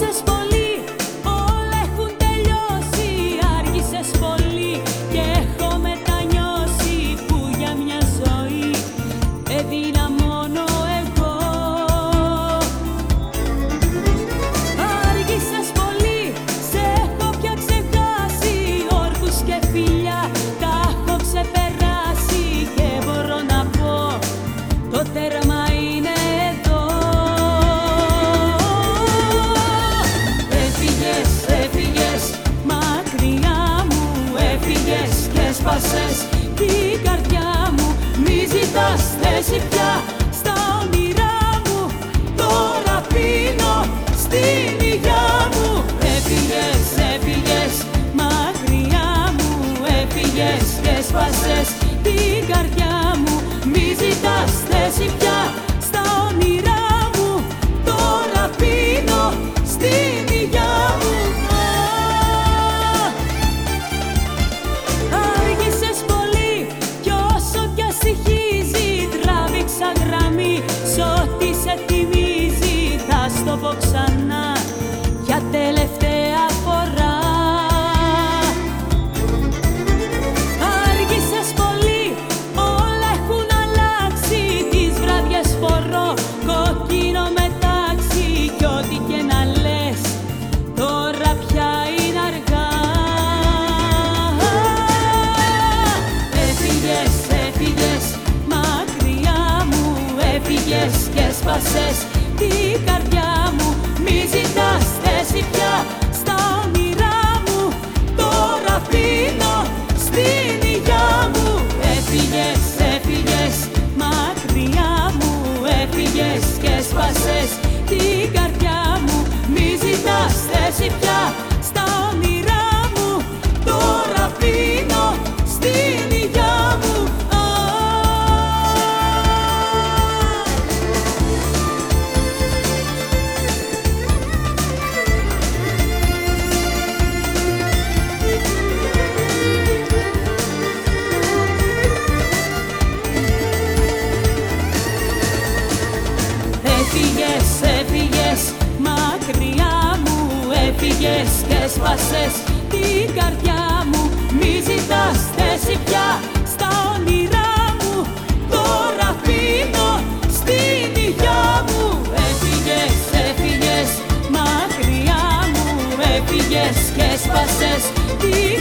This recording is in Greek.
veces χάσες την καρδιά μου Μη ζητάς ξανά για τελευταία φορά. Άργησες πολύ, όλα έχουν αλλάξει. Τις βραδιές φορώ κόκκινο μετάξι. Κι ό,τι και να λες τώρα πια είναι αργά. Έφυγες, έφυγες μακριά μου. Έφυγες και σπάσες την καρδιά μου Μη ζητάς θέση πια στα όνειρά μου. Τώρα πίνω στην υγειά μου. Έφυγες, έφυγες μακριά μου. Έφυγες και σπάσες την καρδιά μου. Μη ζητάς θέση πια έφυγες και σπάσες την καρδιά μου. Μη ζητάς θέση πια στα όνειρά μου. Τώρα πίνω στην υγειά μου. Έφυγες, έφυγες μακριά μου. Έφυγες και σπάσες την